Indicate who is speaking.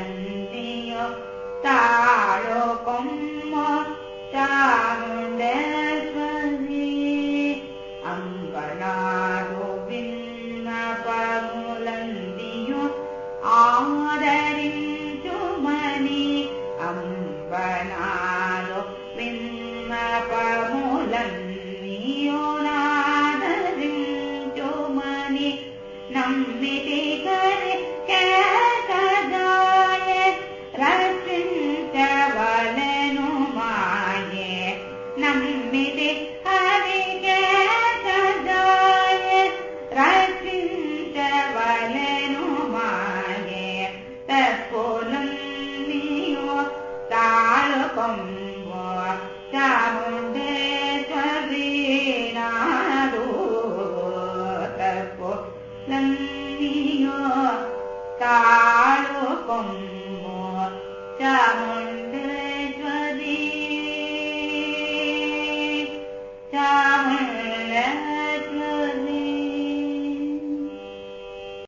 Speaker 1: यो तारो को तामुल अम्बनारो बिन्मपमुलङ्गयो आदरि तुमनि अम्बनारो बिन्मपमूलन्वियो नादरि तुमनि नि म् वेणा भो तर्पो नीयो का